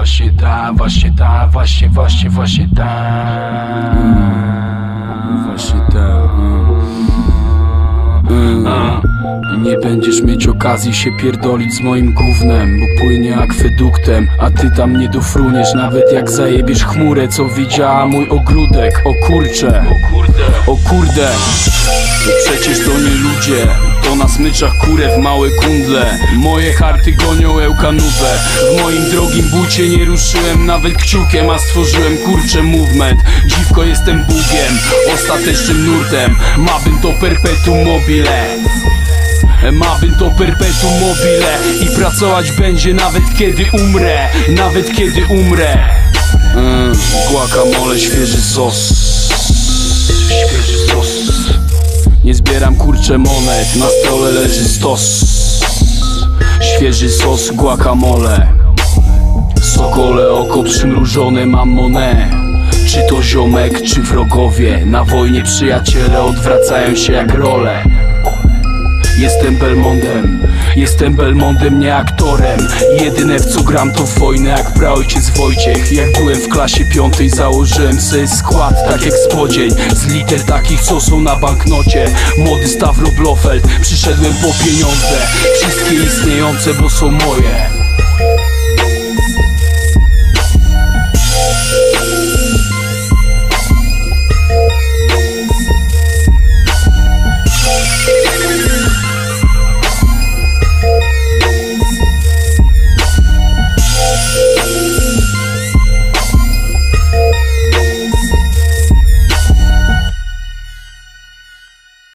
właśnie ta, właśnie ta, właśnie, właśnie, właśnie ta Właśnie tak. mm. Mm. Nie będziesz mieć okazji się pierdolić z moim gównem Bo płynie akweduktem, a ty tam nie dofruniesz Nawet jak zajebiesz chmurę, co widziała mój ogródek O kurcze, o kurde To przecież to nie ludzie To na smyczach kurę w małe kundle. Moje harty gonią ełkanówę W moim drogim bucie nie ruszyłem nawet kciukiem A stworzyłem kurcze movement. Dziwko jestem Bugiem, ostatecznym nurtem. Mabym to perpetuum mobile. Mabym to perpetuum mobile. I pracować będzie nawet kiedy umrę. Nawet kiedy umrę. Mm, Guacamole, świeży sos Nie zbieram kurcze monet. Na stole leży stos. Świeży sos, guacamole. Sokole oko przymrużone mam monę. Czy to ziomek, czy wrogowie. Na wojnie przyjaciele odwracają się jak role Jestem Belmondem, jestem Belmondem, nie aktorem. Jedyne w co gram to wojnę jak praojciec Wojciech. Jak byłem w klasie piątej założyłem sobie skład tak jak spodzień. Z liter takich co są na banknocie. Młody Stavro Blofeld, przyszedłem po pieniądze. Wszystkie istniejące bo są moje